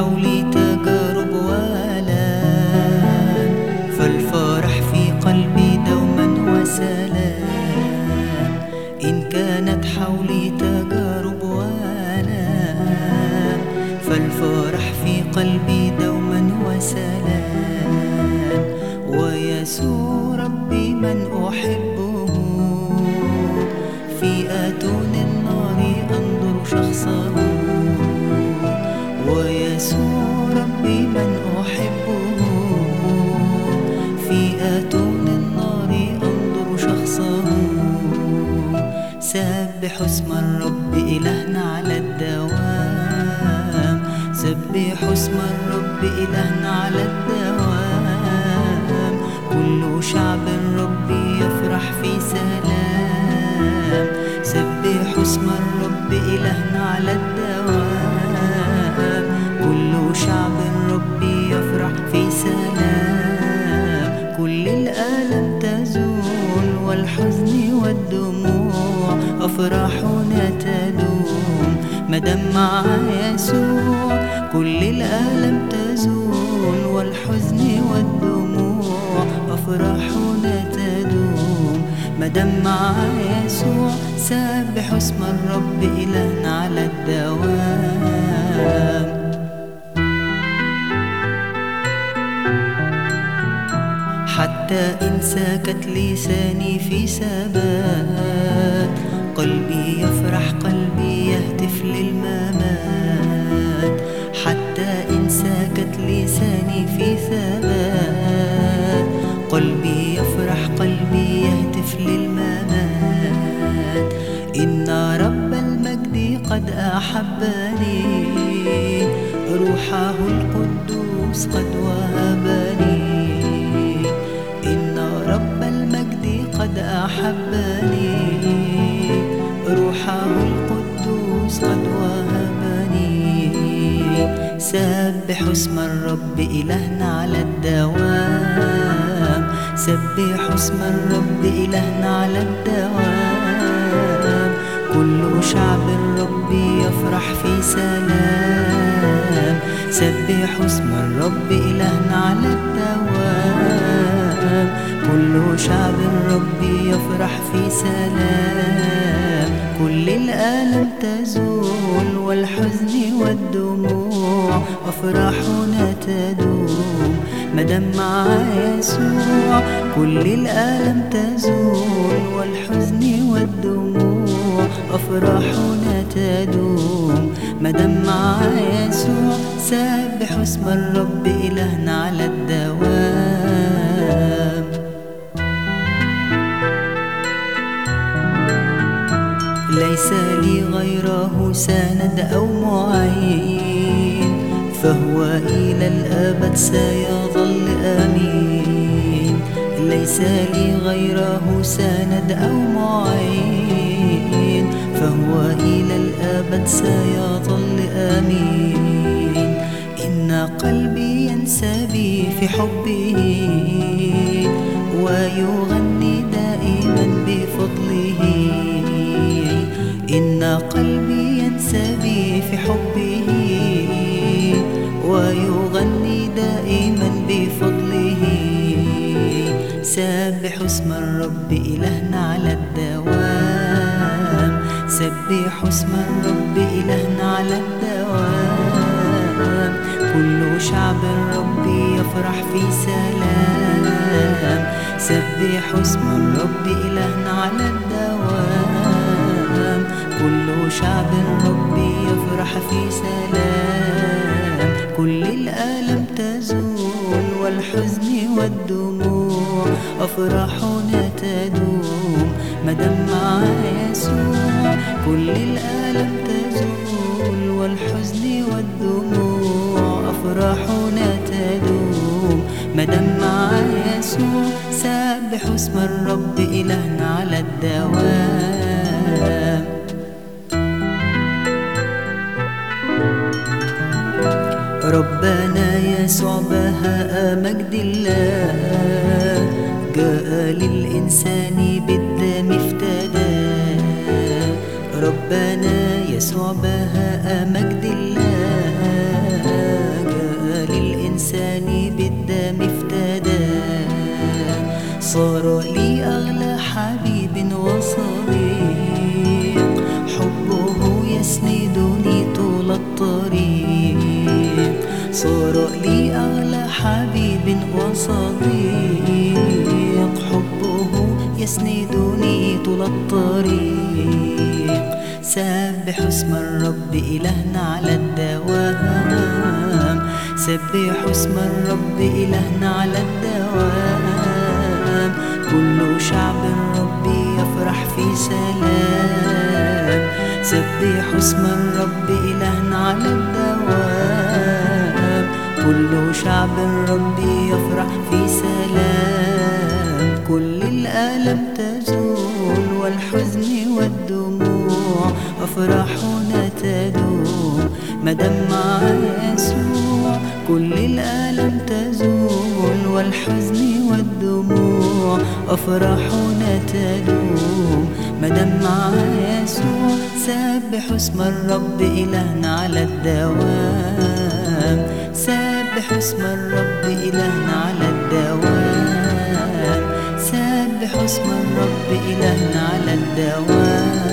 حولي تجارب وآلام. فالفرح في قلبي دوما وسلام. إن كانت حولي تجارب وآلام. فالفرح في قلبي دوما وسلام. ويسوع ربي من أحبه. في اتون النار أنظر شخصه. ويسوع ويسوع ربي من أحبه. في آتون النار أنظر شخصه. سبح اسم الرب إلهنا على الدوام. سبح اسم الرب إلهنا على الدوام. كل شعب الرب يفرح في سلام. سبح اسم الرب إلهنا على الدوام. والدموع أفراحنا تدوم مدام مع يسوع كل الآلام تزول. والحزن والدموع أفراحنا تدوم. مدام مع يسوع سبح اسم الرب إلهنا على الدوام. حتى إن ساكت لساني في ثبات قلبي يفرح قلبي يهتف للممات. حتى إن ساكت لساني في ثبات قلبي يفرح قلبي يهتف للممات. إن رب المجد قد أحبني. روحه القدوس قد وهبني سبح اسم الرب إلهنا على الدوام. سبح اسم الرب إلهنا على الدوام. كل شعب الرب يفرح في سلام. سبح اسم الرب إلهنا على الدوام. كل شعب الرب يفرح في سلام. كل الآلام تزول والحزن والدموع أفراحنا تدوم. مدام مع يسوع كل الآلام تزول والحزن والدموع. أفراحنا تدوم. مدام مع يسوع سبح اسم الرب إلهنا على الدوام. ليس لي غيره سند أو معين. فهو إلى الأبد سيظل أمين. ليس لي غيره سند أو معين. فهو إلى الأبد سيظل أمين. إن قلبي ينسبي في حبه ويغني اسم الرب إلهنا على الدوام. سبح اسم الرب إلهنا على الدوام. كل شعب الرب يفرح في سلام. سبح اسم الرب إلهنا على الدوام. كل شعب الرب يفرح في سلام. كل الآلام تزول والحزن والدموع أفراحنا تدوم. مدام مع يسوع كل الآلام تزول والحزن والدموع. أفراحنا تدوم. مدام مع يسوع سبح اسم الرب إلهنا على الدوام. ربنا يسوع بهاء مجد الله. للإنسان بالدم افتدى. ربنا يسوع بهاء مجد الله. جاء للإنسان بالدم افتدى. صار لي أغلى حبيب وصديق. حبه يسندني طول الطريق. صار لي أغلى حبيب وصديق. الطريق. سبح اسم الرب إلهنا على الدوام. سبح اسم الرب إلهنا على الدوام. كل شعب الرب يفرح في سلام. سبح اسم الرب إلهنا على الدوام. كل شعب الرب يفرح في سلام. كل الآلام تزول والدموع أفراحنا تدوم. مدام مع يسوع كل الآلام تزول. والحزن والدموع أفراحنا تدوم. مدام مع يسوع سبح اسم الرب إلهنا على الدوام. سبح اسم الرب إلهنا على الدوام. اسم الرب إلهنا على الدوام.